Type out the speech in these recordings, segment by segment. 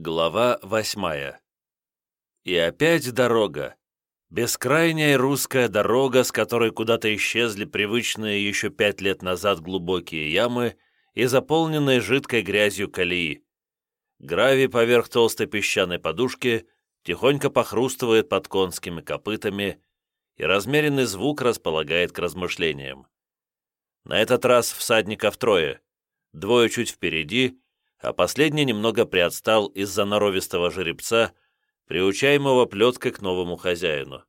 Глава восьмая. И опять дорога. Бескрайняя русская дорога, с которой куда-то исчезли привычные еще пять лет назад глубокие ямы и заполненные жидкой грязью колеи. Гравий поверх толстой песчаной подушки тихонько похрустывает под конскими копытами, и размеренный звук располагает к размышлениям. На этот раз всадников трое, двое чуть впереди, а последний немного приотстал из-за норовистого жеребца, приучаемого плеткой к новому хозяину.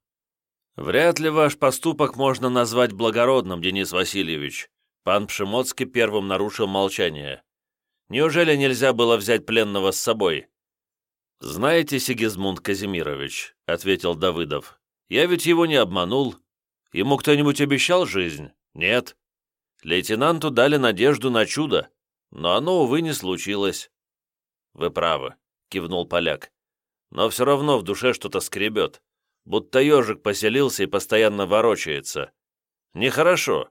«Вряд ли ваш поступок можно назвать благородным, Денис Васильевич», пан Пшемоцкий первым нарушил молчание. «Неужели нельзя было взять пленного с собой?» «Знаете, Сигизмунд Казимирович», — ответил Давыдов, «я ведь его не обманул. Ему кто-нибудь обещал жизнь? Нет. Лейтенанту дали надежду на чудо но оно, увы, не случилось». «Вы правы», — кивнул поляк. «Но все равно в душе что-то скребет, будто ежик поселился и постоянно ворочается. Нехорошо».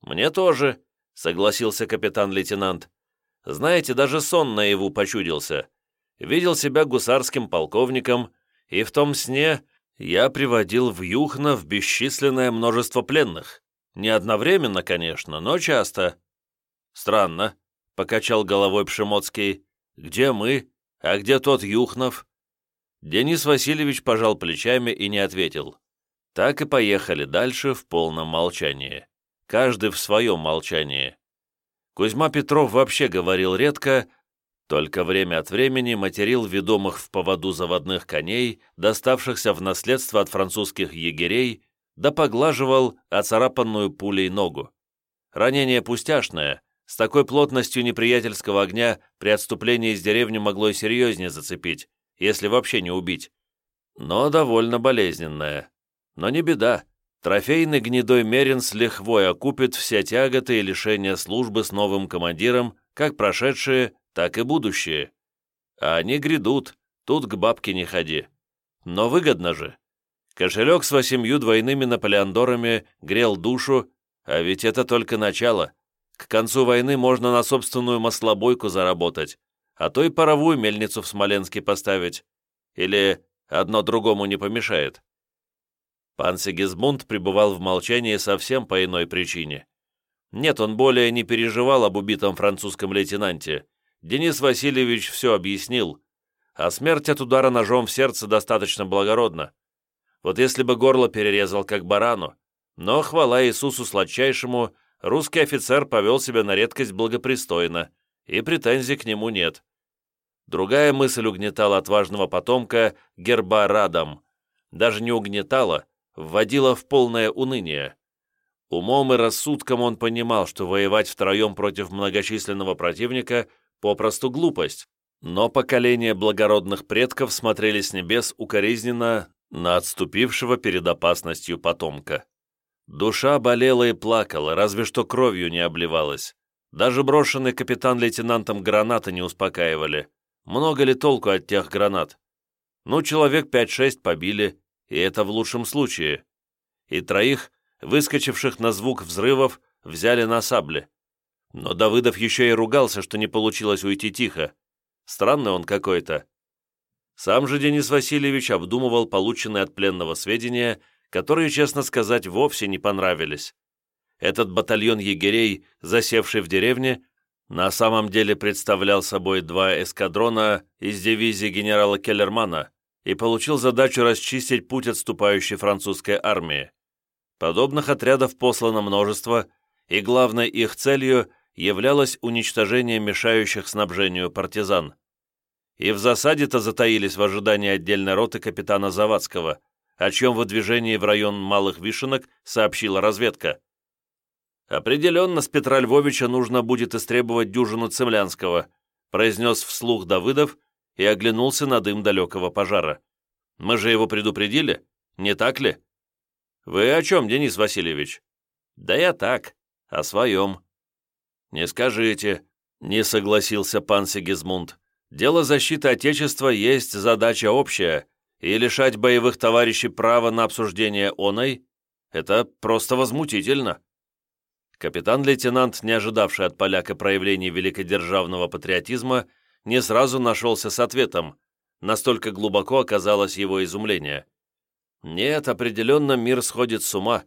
«Мне тоже», — согласился капитан-лейтенант. «Знаете, даже сон наяву почудился. Видел себя гусарским полковником, и в том сне я приводил в Юхна в бесчисленное множество пленных. Не одновременно, конечно, но часто. Странно, покачал головой Пшемоцкий. «Где мы? А где тот Юхнов?» Денис Васильевич пожал плечами и не ответил. Так и поехали дальше в полном молчании. Каждый в своем молчании. Кузьма Петров вообще говорил редко, только время от времени материл ведомых в поводу заводных коней, доставшихся в наследство от французских егерей, да поглаживал оцарапанную пулей ногу. Ранение пустяшное, с такой плотностью неприятельского огня при отступлении из деревни могло и серьезнее зацепить, если вообще не убить. Но довольно болезненное. Но не беда. Трофейный гнедой Мерин с лихвой окупит все тяготы и лишения службы с новым командиром, как прошедшие, так и будущие. А они грядут, тут к бабке не ходи. Но выгодно же. Кошелек с восемью двойными наполеондорами грел душу, а ведь это только начало. К концу войны можно на собственную маслобойку заработать, а то и паровую мельницу в Смоленске поставить. Или одно другому не помешает. Пан Сигизмунд пребывал в молчании совсем по иной причине. Нет, он более не переживал об убитом французском лейтенанте. Денис Васильевич все объяснил. А смерть от удара ножом в сердце достаточно благородна. Вот если бы горло перерезал как барану. Но хвала Иисусу сладчайшему, русский офицер повел себя на редкость благопристойно, и претензий к нему нет. Другая мысль угнетала отважного потомка герба Радом. Даже не угнетала, вводила в полное уныние. Умом и рассудком он понимал, что воевать втроем против многочисленного противника – попросту глупость, но поколения благородных предков смотрели с небес укоризненно на отступившего перед опасностью потомка. Душа болела и плакала, разве что кровью не обливалась. Даже брошенный капитан-лейтенантом гранаты не успокаивали. Много ли толку от тех гранат? Ну, человек 5-6 побили, и это в лучшем случае. И троих, выскочивших на звук взрывов, взяли на сабли. Но Давыдов еще и ругался, что не получилось уйти тихо. Странный он какой-то. Сам же Денис Васильевич обдумывал полученные от пленного сведения которые, честно сказать, вовсе не понравились. Этот батальон егерей, засевший в деревне, на самом деле представлял собой два эскадрона из дивизии генерала Келлермана и получил задачу расчистить путь отступающей французской армии. Подобных отрядов послано множество, и главной их целью являлось уничтожение мешающих снабжению партизан. И в засаде-то затаились в ожидании отдельной роты капитана Завадского – о чем выдвижении в район Малых Вишенок сообщила разведка. «Определенно с Петра Львовича нужно будет истребовать дюжину Цемлянского», произнес вслух Давыдов и оглянулся на дым далекого пожара. «Мы же его предупредили, не так ли?» «Вы о чем, Денис Васильевич?» «Да я так, о своем». «Не скажите», — не согласился пан Сигизмунд. «Дело защиты Отечества есть задача общая, и лишать боевых товарищей права на обсуждение оной – это просто возмутительно. Капитан-лейтенант, не ожидавший от поляка проявлений великодержавного патриотизма, не сразу нашелся с ответом, настолько глубоко оказалось его изумление. Нет, определенно мир сходит с ума,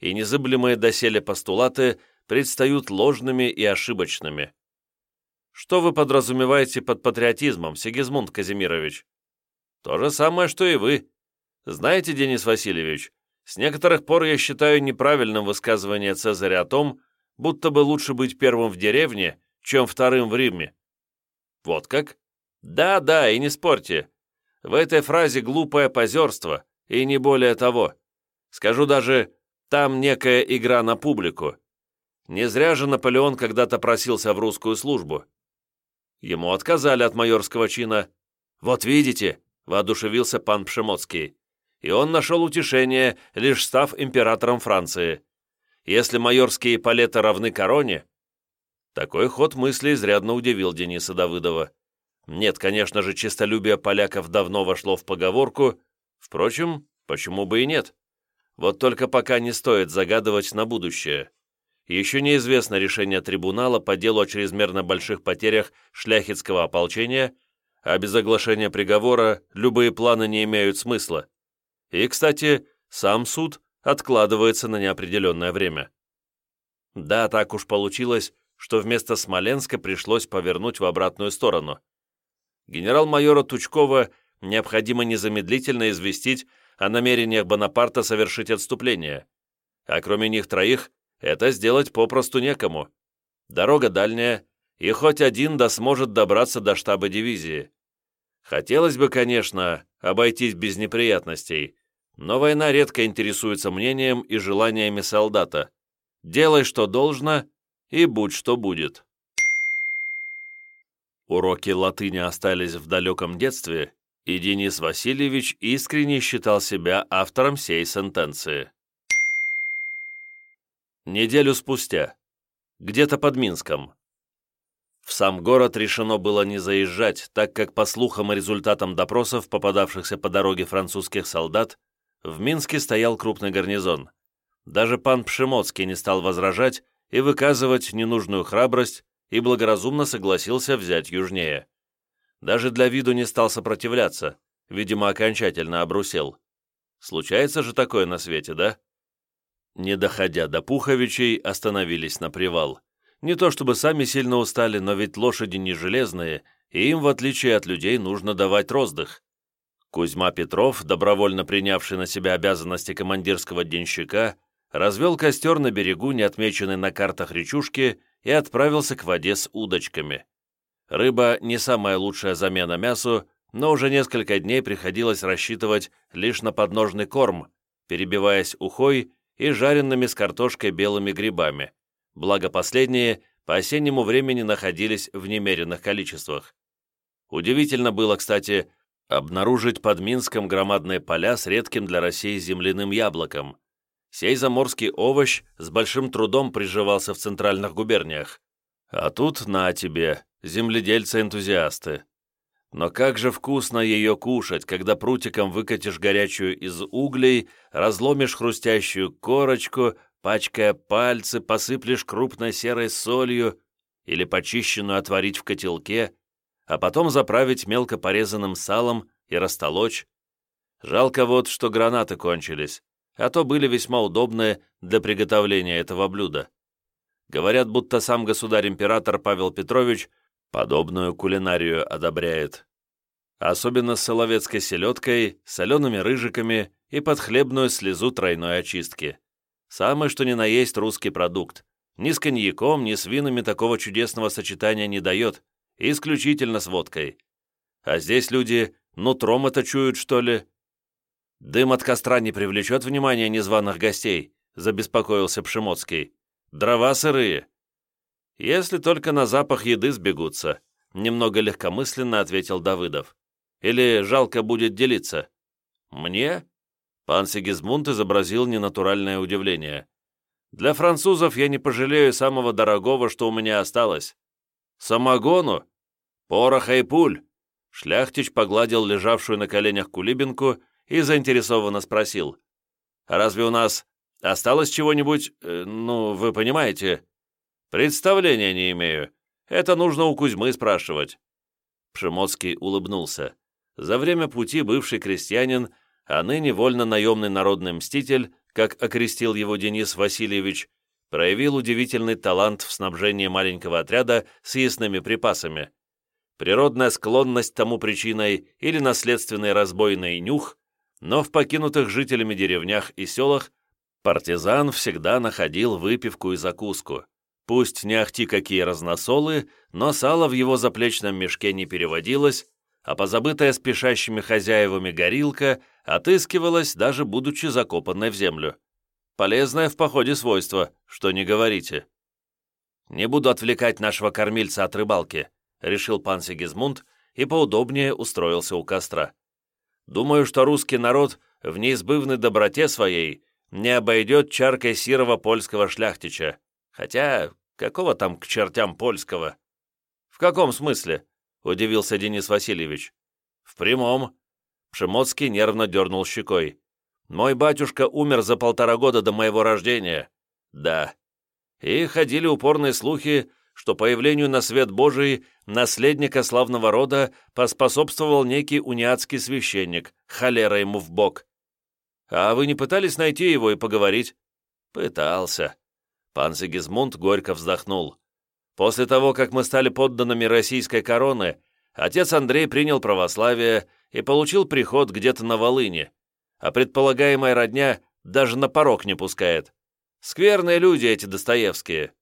и незыблемые доселе постулаты предстают ложными и ошибочными. Что вы подразумеваете под патриотизмом, Сигизмунд Казимирович? То же самое, что и вы. Знаете, Денис Васильевич, с некоторых пор я считаю неправильным высказывание Цезаря о том, будто бы лучше быть первым в деревне, чем вторым в Риме. Вот как? Да, да, и не спорьте. В этой фразе глупое позерство, и не более того. Скажу даже, там некая игра на публику. Не зря же Наполеон когда-то просился в русскую службу. Ему отказали от майорского чина. «Вот видите», — воодушевился пан Пшемоцкий, и он нашел утешение, лишь став императором Франции. Если майорские палеты равны короне... Такой ход мысли изрядно удивил Дениса Давыдова. Нет, конечно же, честолюбие поляков давно вошло в поговорку. Впрочем, почему бы и нет? Вот только пока не стоит загадывать на будущее еще неизвестно решение трибунала по делу о чрезмерно больших потерях шляхетского ополчения, а без оглашения приговора любые планы не имеют смысла. И, кстати, сам суд откладывается на неопределенное время. Да, так уж получилось, что вместо Смоленска пришлось повернуть в обратную сторону. Генерал-майора Тучкова необходимо незамедлительно известить о намерениях Бонапарта совершить отступление, а кроме них троих это сделать попросту некому. Дорога дальняя, и хоть один да сможет добраться до штаба дивизии. Хотелось бы, конечно, обойтись без неприятностей, но война редко интересуется мнением и желаниями солдата. Делай, что должно, и будь, что будет. Уроки латыни остались в далеком детстве, и Денис Васильевич искренне считал себя автором сей сентенции. Неделю спустя. Где-то под Минском. В сам город решено было не заезжать, так как, по слухам и результатам допросов, попадавшихся по дороге французских солдат, в Минске стоял крупный гарнизон. Даже пан Пшемоцкий не стал возражать и выказывать ненужную храбрость и благоразумно согласился взять южнее. Даже для виду не стал сопротивляться, видимо, окончательно обрусел. Случается же такое на свете, да? Не доходя до Пуховичей, остановились на привал. Не то чтобы сами сильно устали, но ведь лошади не железные, и им, в отличие от людей, нужно давать роздых. Кузьма Петров, добровольно принявший на себя обязанности командирского денщика, развел костер на берегу, не отмеченной на картах речушки, и отправился к воде с удочками. Рыба не самая лучшая замена мясу, но уже несколько дней приходилось рассчитывать лишь на подножный корм, перебиваясь ухой и жареными с картошкой белыми грибами, благо последние по осеннему времени находились в немеренных количествах. Удивительно было, кстати, обнаружить под Минском громадные поля с редким для России земляным яблоком. Сей заморский овощ с большим трудом приживался в центральных губерниях. А тут, на тебе, земледельцы-энтузиасты. Но как же вкусно ее кушать, когда прутиком выкатишь горячую из углей, разломишь хрустящую корочку, пачкая пальцы, посыплешь крупной серой солью или почищенную отварить в котелке, а потом заправить мелко порезанным салом и растолочь. Жалко вот, что гранаты кончились, а то были весьма удобные для приготовления этого блюда. Говорят, будто сам государь-император Павел Петрович Подобную кулинарию одобряет. Особенно с соловецкой селедкой, солеными рыжиками и подхлебную слезу тройной очистки. Самый что ни на есть русский продукт. Ни с коньяком, ни с винами такого чудесного сочетания не дает, исключительно с водкой. А здесь люди нутром это чуют, что ли? Дым от костра не привлечет внимания незваных гостей, забеспокоился Пшемоцкий. Дрова сырые. «Если только на запах еды сбегутся», — немного легкомысленно ответил Давыдов. «Или жалко будет делиться?» «Мне?» Пан Сигизмунд изобразил ненатуральное удивление. «Для французов я не пожалею самого дорогого, что у меня осталось. Самогону? Пороха и пуль!» Шляхтич погладил лежавшую на коленях кулибинку и заинтересованно спросил. «А разве у нас осталось чего-нибудь, э, ну, вы понимаете?» «Представления не имею. Это нужно у Кузьмы спрашивать». Пшемоцкий улыбнулся. За время пути бывший крестьянин, а ныне вольно-наемный народный мститель, как окрестил его Денис Васильевич, проявил удивительный талант в снабжении маленького отряда съестными припасами. Природная склонность тому причиной или наследственный разбойный нюх, но в покинутых жителями деревнях и селах партизан всегда находил выпивку и закуску. Пусть не ахти какие разносолы, но сало в его заплечном мешке не переводилось, а позабытая спешащими хозяевами горилка отыскивалась, даже будучи закопанной в землю. Полезное в походе свойство, что не говорите. «Не буду отвлекать нашего кормильца от рыбалки», — решил пан Сигизмунд и поудобнее устроился у костра. «Думаю, что русский народ в неизбывной доброте своей не обойдет чаркой сирого польского шляхтича, хотя какого там к чертям польского?» «В каком смысле?» — удивился Денис Васильевич. «В прямом». Пшемоцкий нервно дернул щекой. Мой батюшка умер за полтора года до моего рождения. Да. И ходили упорные слухи, что появлению на свет Божий наследника славного рода поспособствовал некий униатский священник, холера ему в бок. А вы не пытались найти его и поговорить? Пытался. Пан Сигизмунд горько вздохнул. После того, как мы стали подданными российской короны, отец Андрей принял православие и получил приход где-то на Волыне а предполагаемая родня даже на порог не пускает. Скверные люди эти Достоевские».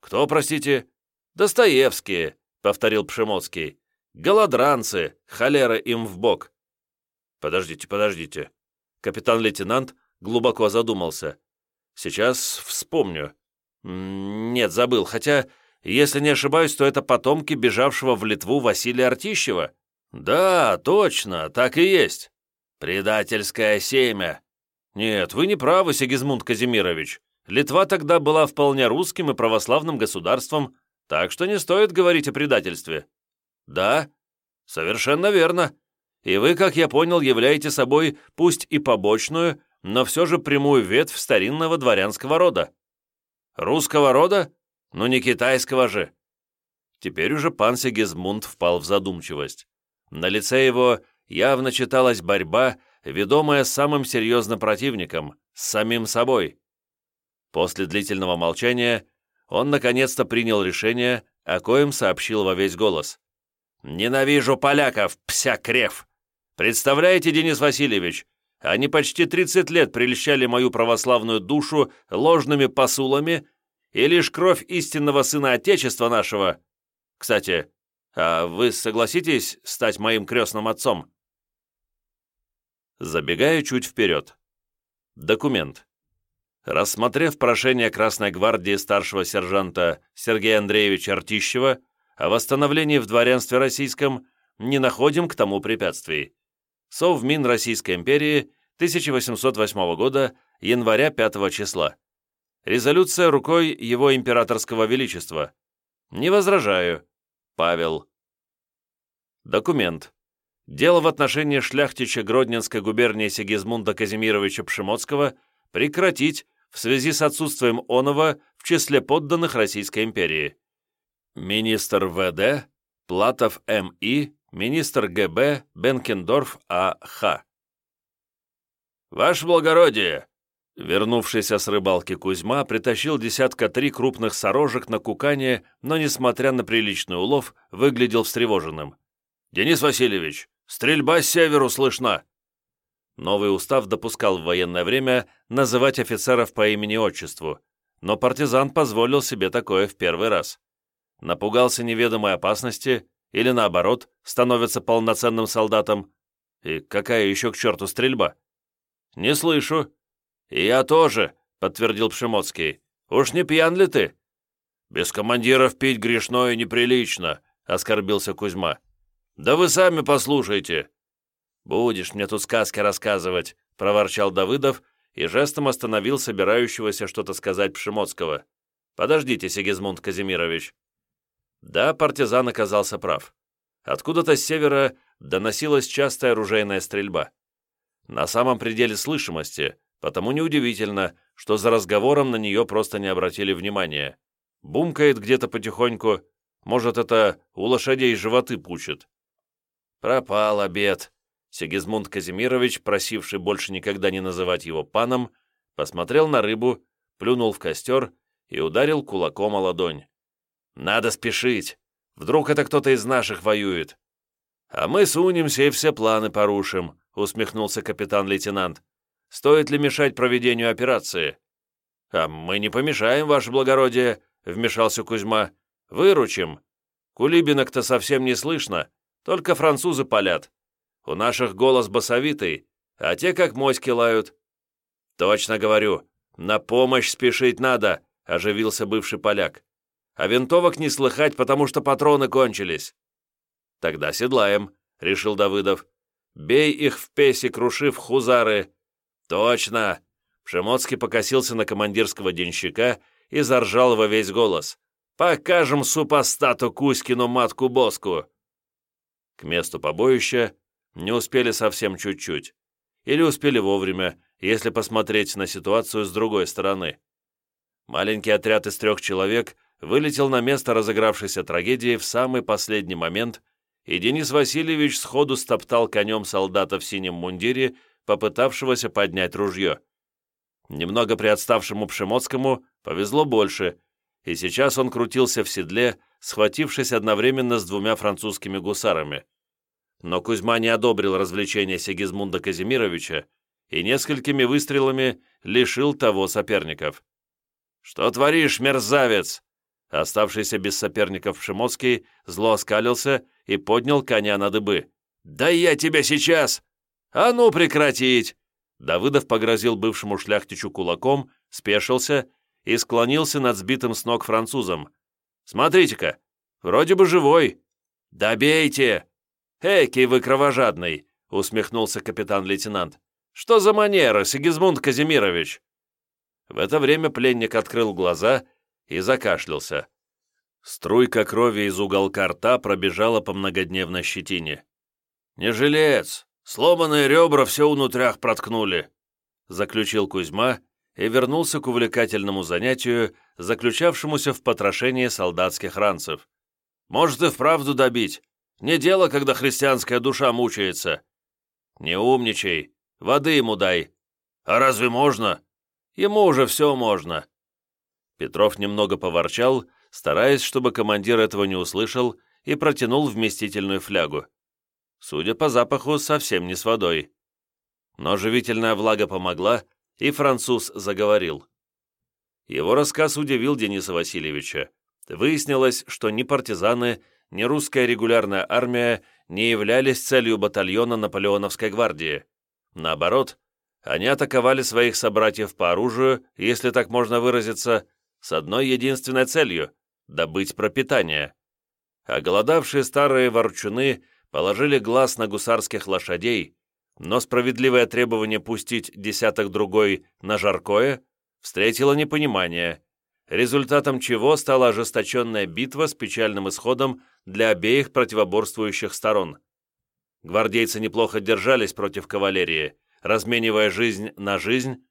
«Кто, простите?» «Достоевские», — повторил Пшемоцкий. «Голодранцы, холера им в бок». «Подождите, подождите». Капитан-лейтенант глубоко задумался. «Сейчас вспомню». «Нет, забыл, хотя, если не ошибаюсь, то это потомки бежавшего в Литву Василия Артищева». «Да, точно, так и есть. «Предательское семя!» «Нет, вы не правы, Сигизмунд Казимирович. Литва тогда была вполне русским и православным государством, так что не стоит говорить о предательстве». «Да, совершенно верно. И вы, как я понял, являете собой пусть и побочную, но все же прямую ветвь старинного дворянского рода. Русского рода? Ну не китайского же». Теперь уже пан Сигизмунд впал в задумчивость. На лице его явно читалась борьба, ведомая самым серьезным противником, с самим собой. После длительного молчания он наконец-то принял решение, о коем сообщил во весь голос. «Ненавижу поляков, пся-крев! Представляете, Денис Васильевич, они почти 30 лет прельщали мою православную душу ложными посулами, и лишь кровь истинного сына Отечества нашего... Кстати, а вы согласитесь стать моим крестным отцом?» Забегаю чуть вперед. Документ. Рассмотрев прошение Красной гвардии старшего сержанта Сергея Андреевича Артищева о восстановлении в дворянстве российском, не находим к тому препятствий. Совмин Российской империи 1808 года, января 5 числа. Резолюция рукой его императорского величества. Не возражаю. Павел. Документ. Дело в отношении шляхтича Гродненской губернии Сигизмунда Казимировича Пшемоцкого прекратить в связи с отсутствием онова в числе подданных Российской империи. Министр ВД, Платов М.И., министр ГБ, Бенкендорф А.Х. «Ваше благородие!» Вернувшийся с рыбалки Кузьма притащил десятка три крупных сорожек на кукане, но, несмотря на приличный улов, выглядел встревоженным. «Денис Васильевич, Стрельба с северу слышна!» Новый устав допускал в военное время называть офицеров по имени-отчеству, но партизан позволил себе такое в первый раз. Напугался неведомой опасности или, наоборот, становится полноценным солдатом. И какая еще к черту стрельба? «Не слышу». «И я тоже», — подтвердил Пшемоцкий. «Уж не пьян ли ты?» «Без командиров пить грешно и неприлично», — оскорбился Кузьма. «Да вы сами послушайте!» «Будешь мне тут сказки рассказывать», — проворчал Давыдов и жестом остановил собирающегося что-то сказать Пшемоцкого. «Подождите, Сигизмунд Казимирович». Да, партизан оказался прав. Откуда-то с севера доносилась частая оружейная стрельба. На самом пределе слышимости, потому неудивительно, что за разговором на нее просто не обратили внимания. Бумкает где-то потихоньку, может, это у лошадей животы пучит. Пропал обед. Сигизмунд Казимирович, просивший больше никогда не называть его паном, посмотрел на рыбу, плюнул в костер и ударил кулаком о ладонь. «Надо спешить! Вдруг это кто-то из наших воюет!» «А мы сунемся и все планы порушим», — усмехнулся капитан-лейтенант. «Стоит ли мешать проведению операции?» «А мы не помешаем, ваше благородие», — вмешался Кузьма. «Выручим. Кулибинок-то совсем не слышно, только французы палят. У наших голос басовитый, а те как моськи лают». «Точно говорю, на помощь спешить надо», — оживился бывший поляк. «А винтовок не слыхать, потому что патроны кончились». «Тогда седлаем», — решил Давыдов. «Бей их в песи, крушив хузары». «Точно!» Пшемоцкий покосился на командирского денщика и заржал во весь голос. «Покажем супостату Кузькину матку-боску!» К месту побоища не успели совсем чуть-чуть. Или успели вовремя, если посмотреть на ситуацию с другой стороны. Маленький отряд из трех человек вылетел на место разыгравшейся трагедии в самый последний момент, и Денис Васильевич сходу стоптал конем солдата в синем мундире, попытавшегося поднять ружье. Немного приотставшему Пшемоцкому повезло больше, и сейчас он крутился в седле, схватившись одновременно с двумя французскими гусарами. Но Кузьма не одобрил развлечения Сигизмунда Казимировича и несколькими выстрелами лишил того соперников. «Что творишь, мерзавец?» Оставшийся без соперников Шимоцкий зло оскалился и поднял коня на дыбы. «Да я тебя сейчас! А ну прекратить!» Давыдов погрозил бывшему шляхтичу кулаком, спешился и склонился над сбитым с ног французом. «Смотрите-ка, вроде бы живой!» «Добейте!» «Экий вы кровожадный!» — усмехнулся капитан-лейтенант. «Что за манера, Сигизмунд Казимирович?» В это время пленник открыл глаза и закашлялся. Струйка крови из уголка рта пробежала по многодневной щетине. «Не жилец! Сломанные ребра все внутрях проткнули!» Заключил Кузьма и вернулся к увлекательному занятию, заключавшемуся в потрошении солдатских ранцев. «Может и вправду добить. Не дело, когда христианская душа мучается. Не умничай, воды ему дай. А разве можно? Ему уже все можно. Петров немного поворчал, стараясь, чтобы командир этого не услышал, и протянул вместительную флягу. Судя по запаху, совсем не с водой. Но живительная влага помогла, и француз заговорил. Его рассказ удивил Дениса Васильевича. Выяснилось, что ни партизаны, ни русская регулярная армия не являлись целью батальона Наполеоновской гвардии. Наоборот, они атаковали своих собратьев по оружию, если так можно выразиться, с одной единственной целью – добыть пропитание. Голодавшие старые ворчуны положили глаз на гусарских лошадей, но справедливое требование пустить десяток-другой на жаркое встретило непонимание, результатом чего стала ожесточенная битва с печальным исходом для обеих противоборствующих сторон. Гвардейцы неплохо держались против кавалерии, разменивая жизнь на жизнь,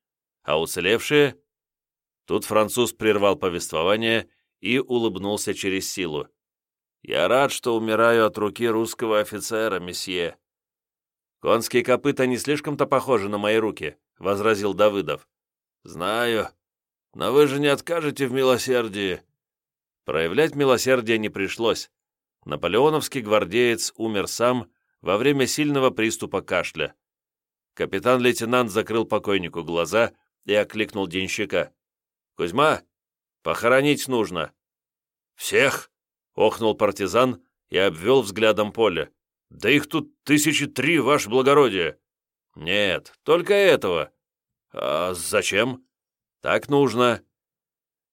а уцелевшие... Тут француз прервал повествование и улыбнулся через силу. «Я рад, что умираю от руки русского офицера, месье». «Конские копыта не слишком-то похожи на мои руки», — возразил Давыдов. «Знаю, но вы же не откажете в милосердии». Проявлять милосердие не пришлось. Наполеоновский гвардеец умер сам во время сильного приступа кашля. Капитан-лейтенант закрыл покойнику глаза и окликнул денщика. «Кузьма, похоронить нужно». «Всех?» — охнул партизан и обвел взглядом поле. «Да их тут тысячи три, ваше благородие!» «Нет, только этого». «А зачем?» «Так нужно».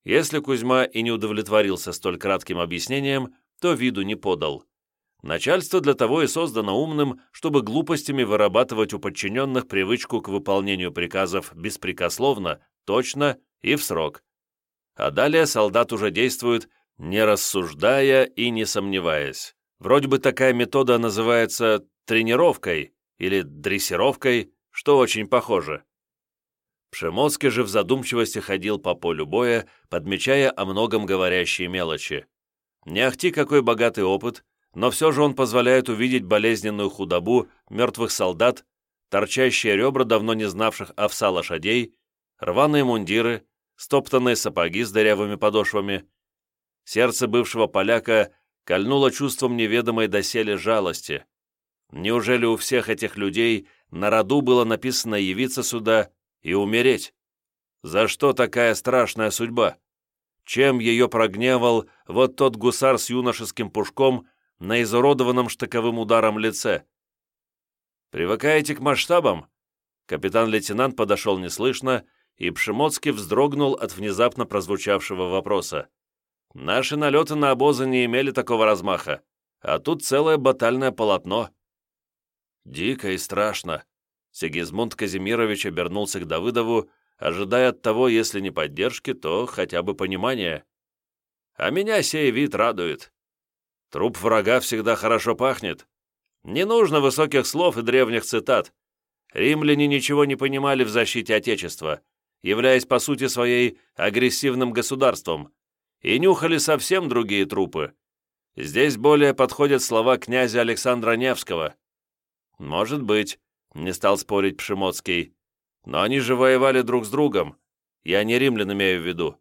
Если Кузьма и не удовлетворился столь кратким объяснением, то виду не подал. Начальство для того и создано умным, чтобы глупостями вырабатывать у подчиненных привычку к выполнению приказов беспрекословно, точно и в срок. А далее солдат уже действует, не рассуждая и не сомневаясь. Вроде бы такая метода называется тренировкой или дрессировкой, что очень похоже. Пшемоцкий же в задумчивости ходил по полю боя, подмечая о многом говорящие мелочи. Не ахти какой богатый опыт, но все же он позволяет увидеть болезненную худобу мертвых солдат, торчащие ребра давно не знавших овса лошадей, рваные мундиры, стоптанные сапоги с дырявыми подошвами. Сердце бывшего поляка кольнуло чувством неведомой доселе жалости. Неужели у всех этих людей на роду было написано явиться сюда и умереть? За что такая страшная судьба? Чем ее прогневал вот тот гусар с юношеским пушком на изуродованном штыковым ударом лице? «Привыкаете к масштабам?» Капитан-лейтенант подошел неслышно, и Пшемоцкий вздрогнул от внезапно прозвучавшего вопроса. «Наши налеты на обозы не имели такого размаха, а тут целое батальное полотно». «Дико и страшно», Сигизмунд Казимирович обернулся к Давыдову, ожидая от того, если не поддержки, то хотя бы понимания. «А меня сей вид радует. Труп врага всегда хорошо пахнет. Не нужно высоких слов и древних цитат. Римляне ничего не понимали в защите Отечества, являясь по сути своей агрессивным государством, и нюхали совсем другие трупы. Здесь более подходят слова князя Александра Невского. «Может быть», — не стал спорить Пшемоцкий, «но они же воевали друг с другом. Я не римлян имею в виду.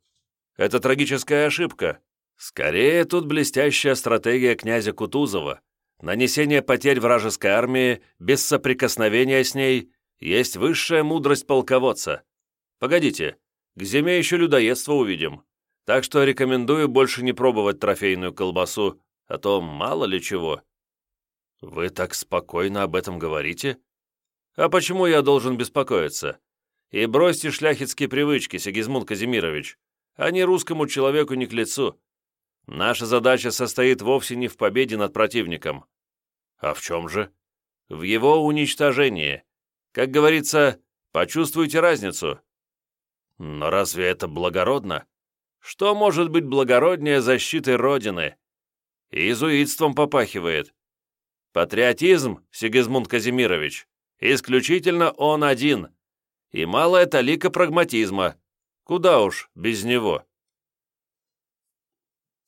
Это трагическая ошибка. Скорее, тут блестящая стратегия князя Кутузова, Нанесение потерь вражеской армии без соприкосновения с ней есть высшая мудрость полководца. Погодите, к зиме еще людоедство увидим. Так что рекомендую больше не пробовать трофейную колбасу, а то мало ли чего». «Вы так спокойно об этом говорите?» «А почему я должен беспокоиться? И бросьте шляхетские привычки, Сигизмунд Казимирович. Они русскому человеку не к лицу. Наша задача состоит вовсе не в победе над противником. А в чем же? В его уничтожении. Как говорится, почувствуйте разницу. Но разве это благородно? Что может быть благороднее защиты Родины? Иезуитством попахивает. Патриотизм, Сигизмунд Казимирович, исключительно он один. И малая талика прагматизма. Куда уж без него.